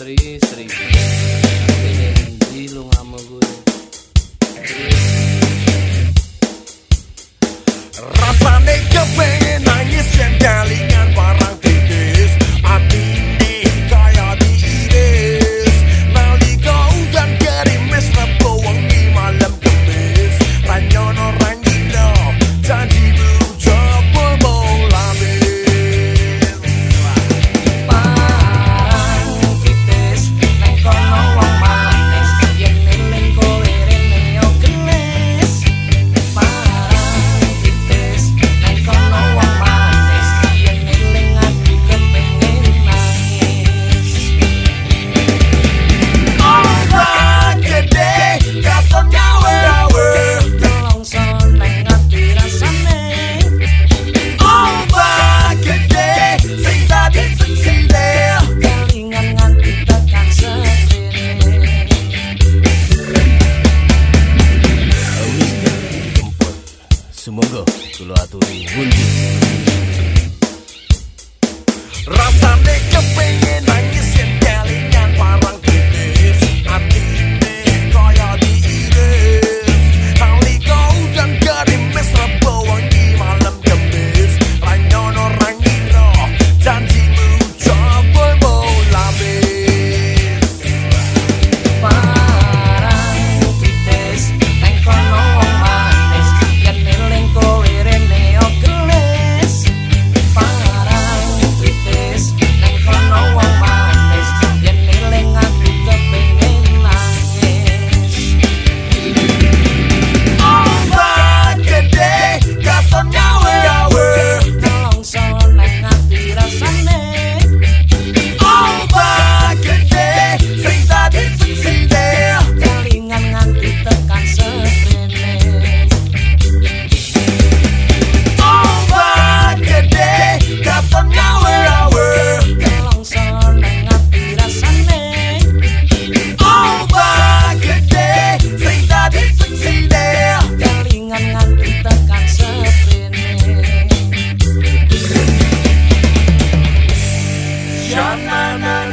Seri-seri dilung sama gue Rasanya kepengen nangis yang kali consulaturii Bun na na